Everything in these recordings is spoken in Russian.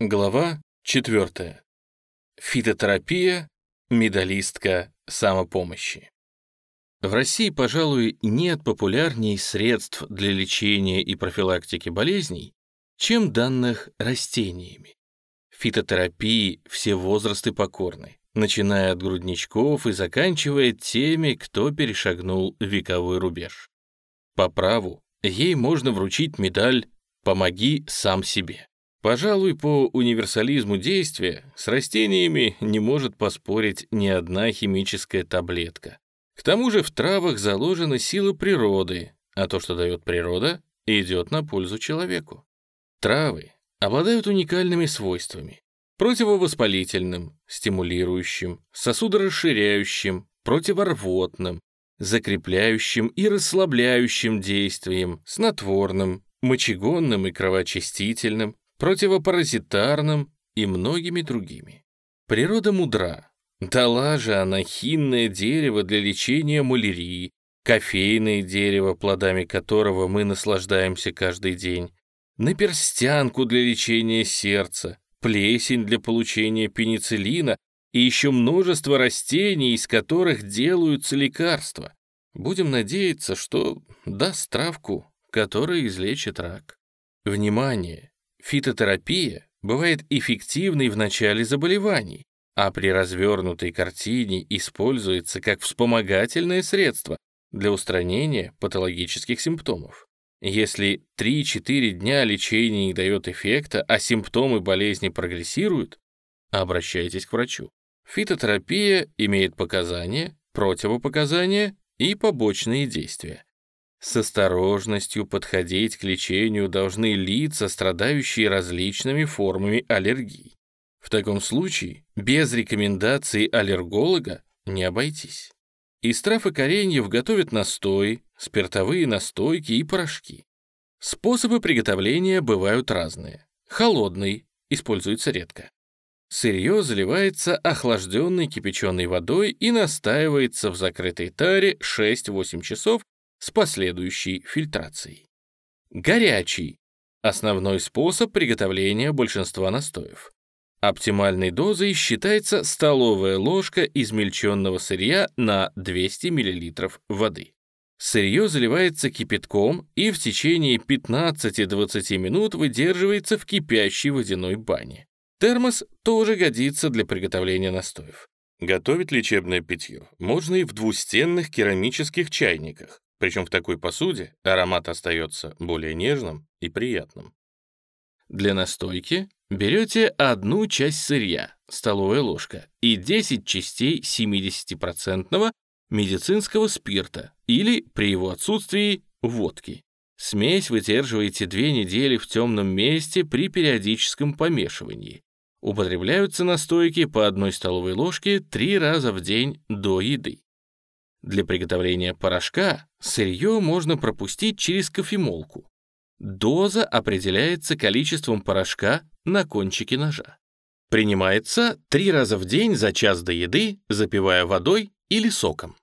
Глава 4. Фитотерапия, медалистка самопомощи. В России, пожалуй, нет популярней средств для лечения и профилактики болезней, чем данных растениями. Фитотерапии все возрасты покорны, начиная от грудничков и заканчивая теми, кто перешагнул вековой рубеж. По праву ей можно вручить медаль «Помоги сам себе». Пожалуй, по универсализму действия с растениями не может поспорить ни одна химическая таблетка. К тому же в травах заложена сила природы, а то, что дает природа, идет на пользу человеку. Травы обладают уникальными свойствами. Противовоспалительным, стимулирующим, сосудорасширяющим, противорвотным, закрепляющим и расслабляющим действием, снотворным, мочегонным и кровоочистительным, противопаразитарным и многими другими. Природа мудра. Дала же она хинное дерево для лечения малярии, кофейное дерево, плодами которого мы наслаждаемся каждый день, наперстянку для лечения сердца, плесень для получения пенициллина и еще множество растений, из которых делаются лекарства. Будем надеяться, что даст травку, которая излечит рак. Внимание! Фитотерапия бывает эффективной в начале заболеваний, а при развернутой картине используется как вспомогательное средство для устранения патологических симптомов. Если 3-4 дня лечения не дает эффекта, а симптомы болезни прогрессируют, обращайтесь к врачу. Фитотерапия имеет показания, противопоказания и побочные действия. С осторожностью подходить к лечению должны лица, страдающие различными формами аллергии. В таком случае без рекомендаций аллерголога не обойтись. Из трав и кореньев готовят настои, спиртовые настойки и порошки. Способы приготовления бывают разные. Холодный используется редко. Сырье заливается охлажденной кипяченой водой и настаивается в закрытой таре 6-8 часов с последующей фильтрацией. Горячий – основной способ приготовления большинства настоев. Оптимальной дозой считается столовая ложка измельченного сырья на 200 мл воды. Сырье заливается кипятком и в течение 15-20 минут выдерживается в кипящей водяной бане. Термос тоже годится для приготовления настоев. Готовить лечебное питье можно и в двустенных керамических чайниках, причем в такой посуде аромат остается более нежным и приятным. Для настойки берете одну часть сырья, столовая ложка, и 10 частей 70% медицинского спирта или, при его отсутствии, водки. Смесь выдерживаете две недели в темном месте при периодическом помешивании. Употребляются настойки по одной столовой ложке три раза в день до еды. Для приготовления порошка сырье можно пропустить через кофемолку. Доза определяется количеством порошка на кончике ножа. Принимается три раза в день за час до еды, запивая водой или соком.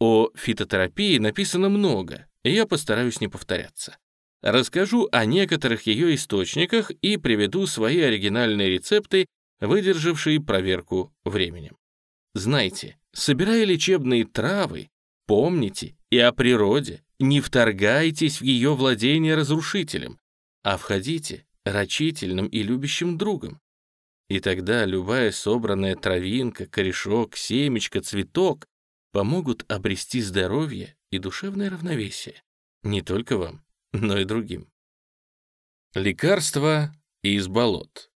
О фитотерапии написано много, и я постараюсь не повторяться. Расскажу о некоторых ее источниках и приведу свои оригинальные рецепты, выдержавшие проверку временем. Знайте, собирая лечебные травы, помните и о природе, не вторгайтесь в ее владение разрушителем, а входите рачительным и любящим другом. И тогда любая собранная травинка, корешок, семечко, цветок помогут обрести здоровье и душевное равновесие. Не только вам, но и другим. Лекарства из болот.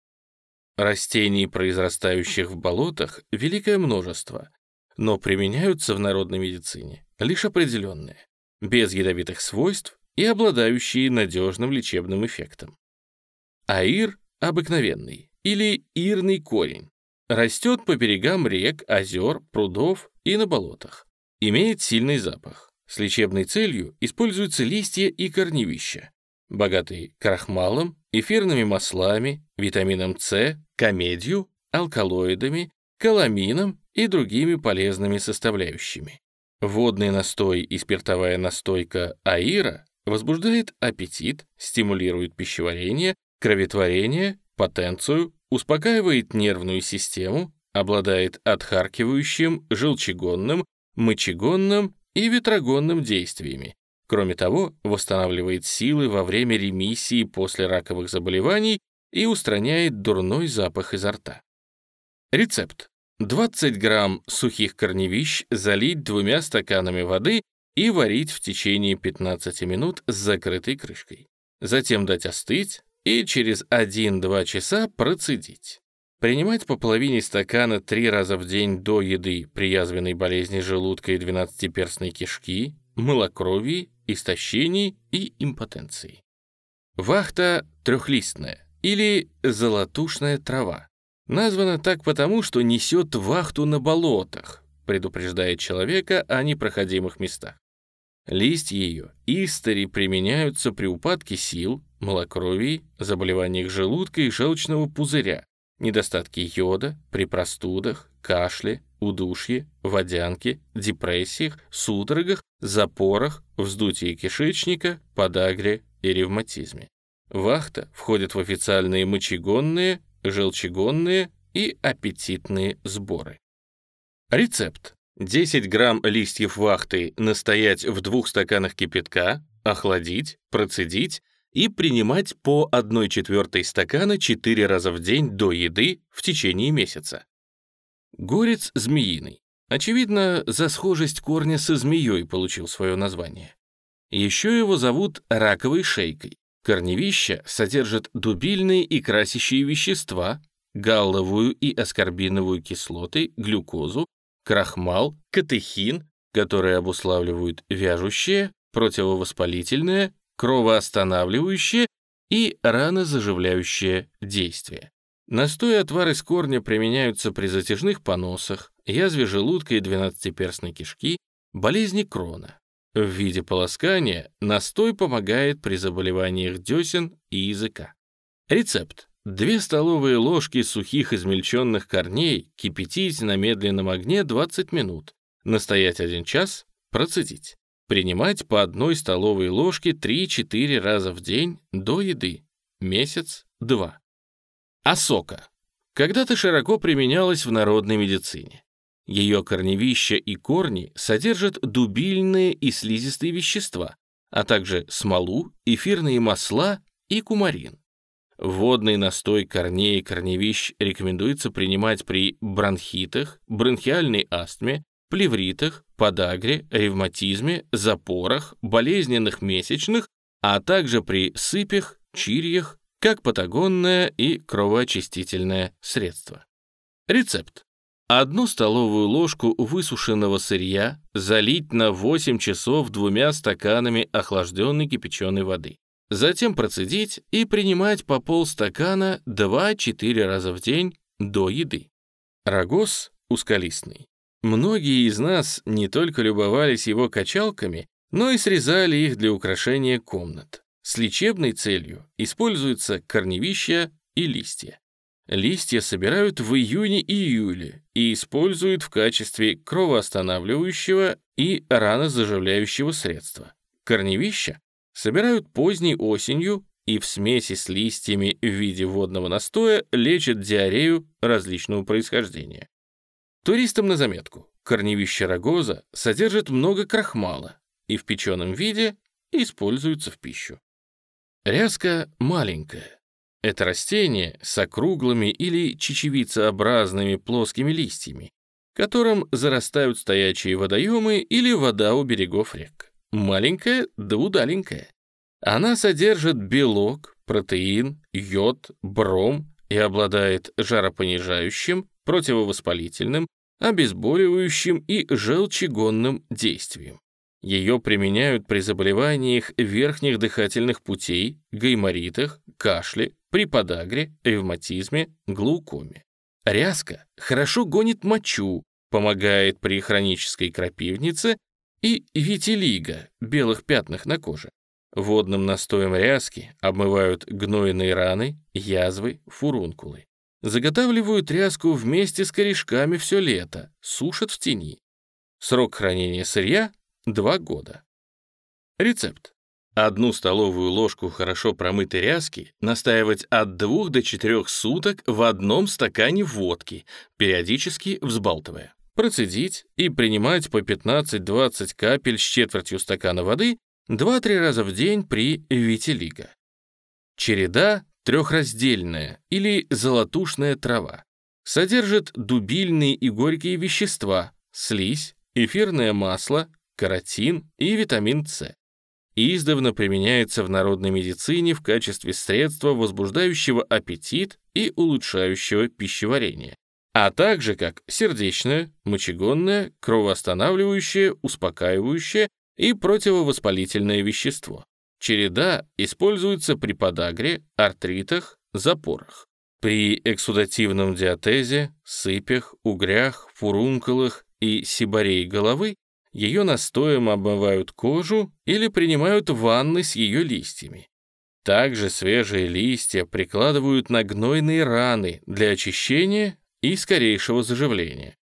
Растений, произрастающих в болотах, великое множество, но применяются в народной медицине лишь определенные, без ядовитых свойств и обладающие надежным лечебным эффектом. Аир обыкновенный или ирный корень растет по берегам рек, озер, прудов и на болотах. Имеет сильный запах. С лечебной целью используются листья и корневища, богатые крахмалом, эфирными маслами, витамином С, комедью, алкалоидами, каламином и другими полезными составляющими. Водный настой и спиртовая настойка аира возбуждает аппетит, стимулирует пищеварение, кроветворение потенцию, успокаивает нервную систему, обладает отхаркивающим, желчегонным, мочегонным и ветрогонным действиями. Кроме того, восстанавливает силы во время ремиссии после раковых заболеваний и устраняет дурной запах изо рта. Рецепт. 20 грамм сухих корневищ залить двумя стаканами воды и варить в течение 15 минут с закрытой крышкой. Затем дать остыть и через 1-2 часа процедить. Принимать по половине стакана три раза в день до еды при язвенной болезни желудка и двенадцатиперстной кишки, малокровии, истощении и импотенции. Вахта трехлистная или золотушная трава. Названа так потому, что несет вахту на болотах, предупреждает человека о непроходимых местах. Листья ее истори применяются при упадке сил, малокровии, заболеваниях желудка и желчного пузыря, недостатке йода, при простудах, кашле, удушье, водянке, депрессиях, судорогах, запорах, вздутии кишечника, подагре и ревматизме. Вахта входит в официальные мочегонные, желчегонные и аппетитные сборы. Рецепт. 10 грамм листьев вахты настоять в двух стаканах кипятка, охладить, процедить и принимать по 1 четвертой стакана 4 раза в день до еды в течение месяца. Горец змеиный. Очевидно, за схожесть корня со змеей получил свое название. Еще его зовут раковой шейкой. Корневища содержат дубильные и красящие вещества, галловую и аскорбиновую кислоты, глюкозу, крахмал, катехин, которые обуславливают вяжущее, противовоспалительное, кровоостанавливающее и ранозаживляющее действие. Настой и отвар из корня применяются при затяжных поносах, язве желудка и двенадцатиперстной кишки, болезни крона. В виде полоскания настой помогает при заболеваниях десен и языка. Рецепт. 2 столовые ложки сухих измельченных корней кипятить на медленном огне 20 минут, настоять 1 час, процедить. Принимать по одной столовой ложке 3-4 раза в день до еды. Месяц-два. Осока. Когда-то широко применялась в народной медицине. Ее корневища и корни содержат дубильные и слизистые вещества, а также смолу, эфирные масла и кумарин. Водный настой корней и корневищ рекомендуется принимать при бронхитах, бронхиальной астме, плевритах, подагре, ревматизме, запорах, болезненных месячных, а также при сыпях, чирьях, как патагонное и кровоочистительное средство. Рецепт. Одну столовую ложку высушенного сырья залить на 8 часов двумя стаканами охлажденной кипяченой воды. Затем процедить и принимать по полстакана 2-4 раза в день до еды. Рогоз узколистный. Многие из нас не только любовались его качалками, но и срезали их для украшения комнат. С лечебной целью используются корневища и листья. Листья собирают в июне-июле и используют в качестве кровоостанавливающего и ранозаживляющего средства. Корневища собирают поздней осенью и в смеси с листьями в виде водного настоя лечат диарею различного происхождения. Туристам на заметку. Корневище рогоза содержит много крахмала и в печеном виде используются в пищу. Ряска маленькая. Это растение с округлыми или чечевицеобразными плоскими листьями, которым зарастают стоячие водоемы или вода у берегов рек. Маленькая да удаленькая. Она содержит белок, протеин, йод, бром и обладает жаропонижающим, противовоспалительным, обезболивающим и желчегонным действием. Ее применяют при заболеваниях верхних дыхательных путей, гайморитах, кашле, при подагре, ревматизме, глаукоме. Ряска хорошо гонит мочу, помогает при хронической крапивнице и витилиго, белых пятнах на коже. Водным настоем ряски обмывают гнойные раны, язвы, фурункулы. Заготавливают ряску вместе с корешками все лето, сушат в тени. Срок хранения сырья Два года. Рецепт. одну столовую ложку хорошо промытой ряски настаивать от 2 до 4 суток в одном стакане водки, периодически взбалтывая. Процедить и принимать по 15-20 капель с четвертью стакана воды 2-3 раза в день при витилиго. Череда трехраздельная или золотушная трава. Содержит дубильные и горькие вещества, слизь, эфирное масло, каротин и витамин С. Издавна применяется в народной медицине в качестве средства возбуждающего аппетит и улучшающего пищеварение, а также как сердечное, мочегонное, кровоостанавливающее, успокаивающее и противовоспалительное вещество. Череда используется при подагре, артритах, запорах. При эксудативном диатезе, сыпях, угрях, фурункулах и сибарее головы ее настоем обмывают кожу или принимают ванны с ее листьями. Также свежие листья прикладывают на гнойные раны для очищения и скорейшего заживления.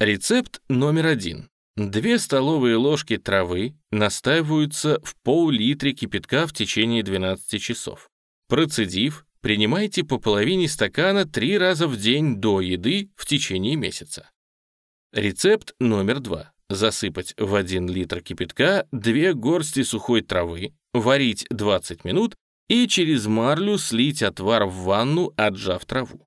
Рецепт номер один. Две столовые ложки травы настаиваются в пол-литре кипятка в течение 12 часов. Процедив, принимайте по половине стакана три раза в день до еды в течение месяца. Рецепт номер два. Засыпать в 1 литр кипятка 2 горсти сухой травы, варить 20 минут и через марлю слить отвар в ванну, отжав траву.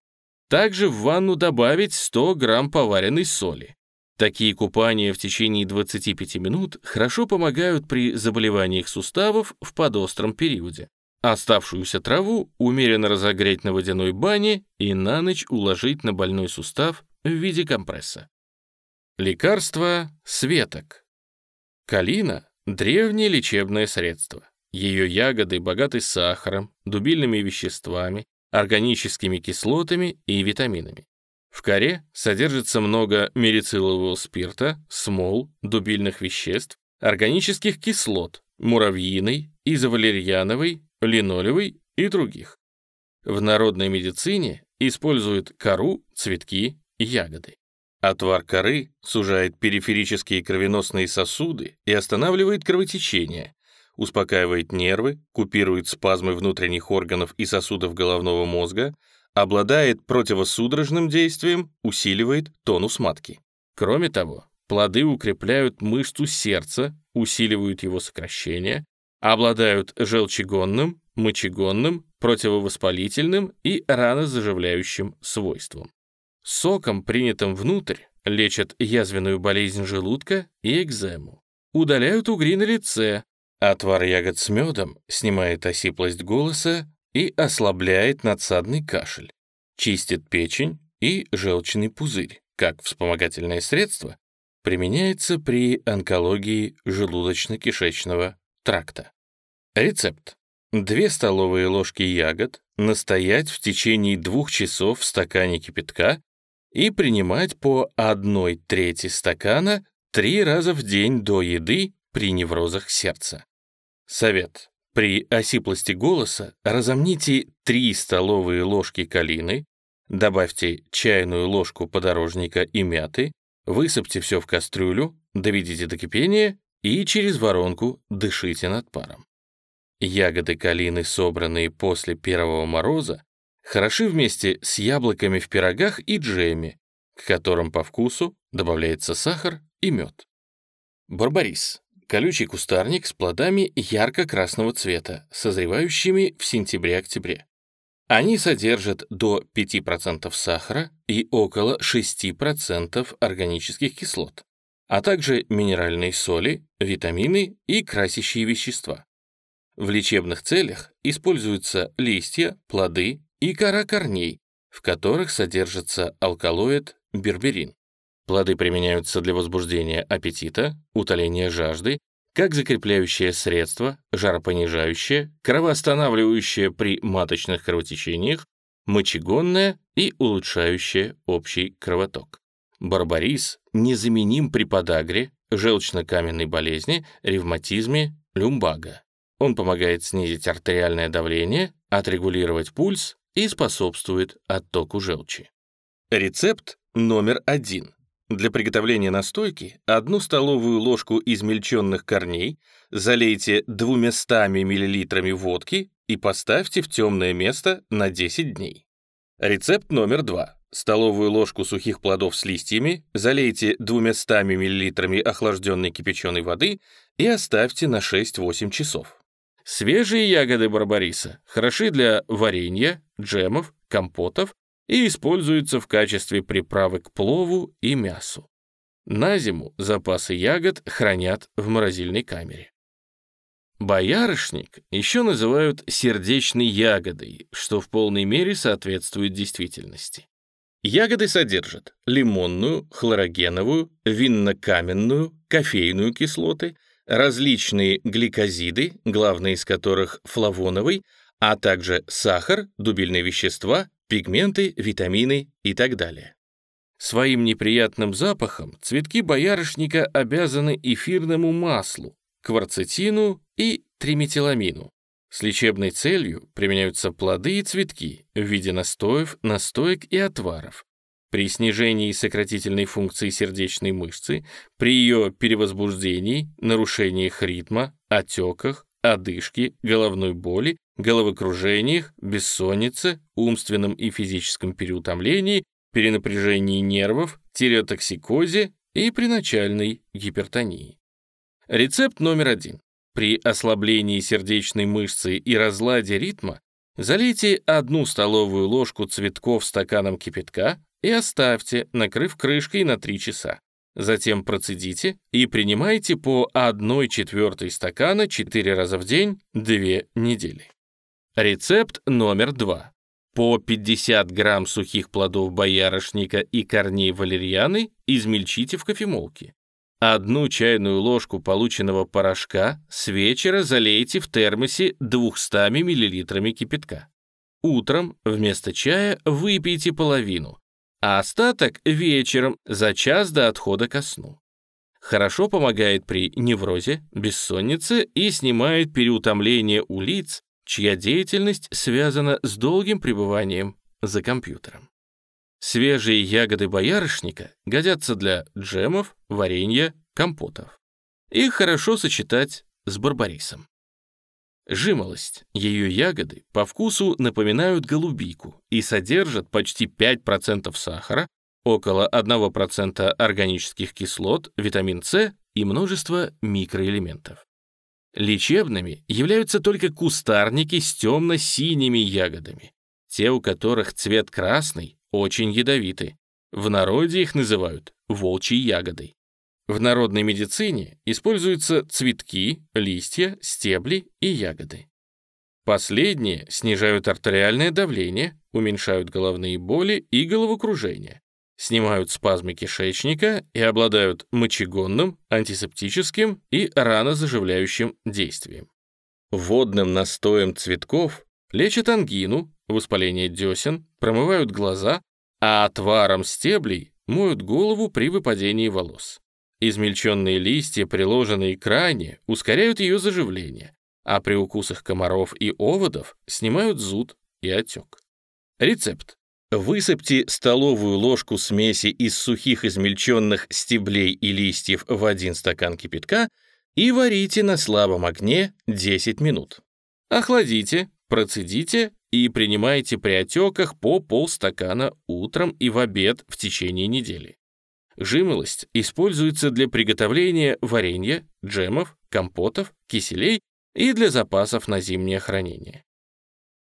Также в ванну добавить 100 грамм поваренной соли. Такие купания в течение 25 минут хорошо помогают при заболеваниях суставов в подостром периоде. Оставшуюся траву умеренно разогреть на водяной бане и на ночь уложить на больной сустав в виде компресса. Лекарство светок. Калина – древнее лечебное средство. Ее ягоды богаты сахаром, дубильными веществами, органическими кислотами и витаминами. В коре содержится много мерицилового спирта, смол, дубильных веществ, органических кислот, муравьиной, изовалерьяновой, линолевой и других. В народной медицине используют кору, цветки, ягоды. Отвар коры сужает периферические кровеносные сосуды и останавливает кровотечение, успокаивает нервы, купирует спазмы внутренних органов и сосудов головного мозга, Обладает противосудорожным действием, усиливает тонус матки. Кроме того, плоды укрепляют мышцу сердца, усиливают его сокращение, обладают желчегонным, мочегонным, противовоспалительным и ранозаживляющим свойством. Соком, принятым внутрь, лечат язвенную болезнь желудка и экзему. Удаляют угри на лице. Отвар ягод с медом снимает осиплость голоса, и ослабляет надсадный кашель, чистит печень и желчный пузырь, как вспомогательное средство, применяется при онкологии желудочно-кишечного тракта. Рецепт. 2 столовые ложки ягод настоять в течение двух часов в стакане кипятка и принимать по 1 трети стакана три раза в день до еды при неврозах сердца. Совет. При осиплости голоса разомните 3 столовые ложки калины, добавьте чайную ложку подорожника и мяты, высыпьте все в кастрюлю, доведите до кипения и через воронку дышите над паром. Ягоды калины, собранные после первого мороза, хороши вместе с яблоками в пирогах и джеме, к которым по вкусу добавляется сахар и мед. Барбарис колючий кустарник с плодами ярко-красного цвета, созревающими в сентябре-октябре. Они содержат до 5% сахара и около 6% органических кислот, а также минеральные соли, витамины и красящие вещества. В лечебных целях используются листья, плоды и кора корней, в которых содержится алкалоид берберин. Плоды применяются для возбуждения аппетита, утоления жажды, как закрепляющее средство, жаропонижающее, кровоостанавливающее при маточных кровотечениях, мочегонное и улучшающее общий кровоток. Барбарис незаменим при подагре, желчно-каменной болезни, ревматизме, люмбага. Он помогает снизить артериальное давление, отрегулировать пульс и способствует оттоку желчи. Рецепт номер один. Для приготовления настойки одну столовую ложку измельченных корней залейте 200 мл водки и поставьте в темное место на 10 дней. Рецепт номер два. Столовую ложку сухих плодов с листьями залейте 200 мл охлажденной кипяченой воды и оставьте на 6-8 часов. Свежие ягоды барбариса хороши для варенья, джемов, компотов и используются в качестве приправы к плову и мясу. На зиму запасы ягод хранят в морозильной камере. Боярышник еще называют сердечной ягодой, что в полной мере соответствует действительности. Ягоды содержат лимонную, хлорогеновую, винно-каменную, кофейную кислоты, различные гликозиды, главные из которых флавоновый, а также сахар, дубильные вещества, пигменты, витамины и так далее. Своим неприятным запахом цветки боярышника обязаны эфирному маслу, кварцетину и триметиламину. С лечебной целью применяются плоды и цветки в виде настоев, настоек и отваров. При снижении сократительной функции сердечной мышцы, при ее перевозбуждении, нарушениях ритма, отеках, одышке, головной боли, головокружениях, бессоннице, умственном и физическом переутомлении, перенапряжении нервов, тиреотоксикозе и при начальной гипертонии. Рецепт номер один. При ослаблении сердечной мышцы и разладе ритма залейте одну столовую ложку цветков стаканом кипятка и оставьте, накрыв крышкой на 3 часа. Затем процедите и принимайте по 1 четвертой стакана 4 раза в день 2 недели. Рецепт номер 2. По 50 грамм сухих плодов боярышника и корней валерьяны измельчите в кофемолке. Одну чайную ложку полученного порошка с вечера залейте в термосе 200 мл кипятка. Утром вместо чая выпейте половину, а остаток вечером за час до отхода ко сну. Хорошо помогает при неврозе, бессоннице и снимает переутомление у лиц, чья деятельность связана с долгим пребыванием за компьютером. Свежие ягоды боярышника годятся для джемов, варенья, компотов. Их хорошо сочетать с барбарисом. Жимолость. Ее ягоды по вкусу напоминают голубику и содержат почти 5% сахара, около 1% органических кислот, витамин С и множество микроэлементов. Лечебными являются только кустарники с темно-синими ягодами. Те, у которых цвет красный, очень ядовиты. В народе их называют волчьей ягодой. В народной медицине используются цветки, листья, стебли и ягоды. Последние снижают артериальное давление, уменьшают головные боли и головокружение, снимают спазмы кишечника и обладают мочегонным, антисептическим и ранозаживляющим действием. Водным настоем цветков лечат ангину, воспаление десен, промывают глаза, а отваром стеблей моют голову при выпадении волос. Измельченные листья, приложенные к ране, ускоряют ее заживление, а при укусах комаров и оводов снимают зуд и отек. Рецепт. Высыпьте столовую ложку смеси из сухих измельченных стеблей и листьев в один стакан кипятка и варите на слабом огне 10 минут. Охладите, процедите и принимайте при отеках по полстакана утром и в обед в течение недели. Жимолость используется для приготовления варенья, джемов, компотов, киселей и для запасов на зимнее хранение.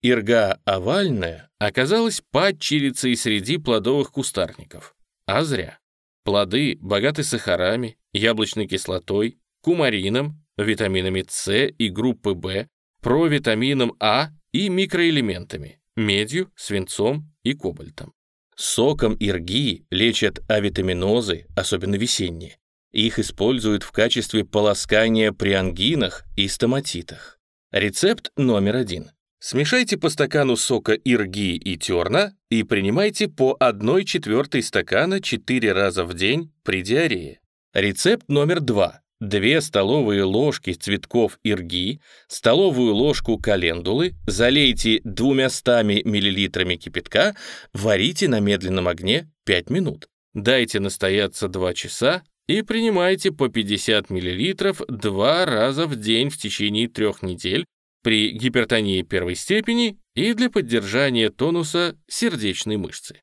Ирга овальная оказалась падчерицей среди плодовых кустарников. А зря. Плоды богаты сахарами, яблочной кислотой, кумарином, витаминами С и группы В, провитамином А и микроэлементами, медью, свинцом и кобальтом. Соком ирги лечат авитаминозы, особенно весенние. Их используют в качестве полоскания при ангинах и стоматитах. Рецепт номер один. Смешайте по стакану сока ирги и терна и принимайте по 1 четвертой стакана 4 раза в день при диарее. Рецепт номер два. 2 столовые ложки цветков ирги, столовую ложку календулы, залейте 200 мл кипятка, варите на медленном огне 5 минут. Дайте настояться 2 часа и принимайте по 50 мл два раза в день в течение трех недель при гипертонии первой степени и для поддержания тонуса сердечной мышцы.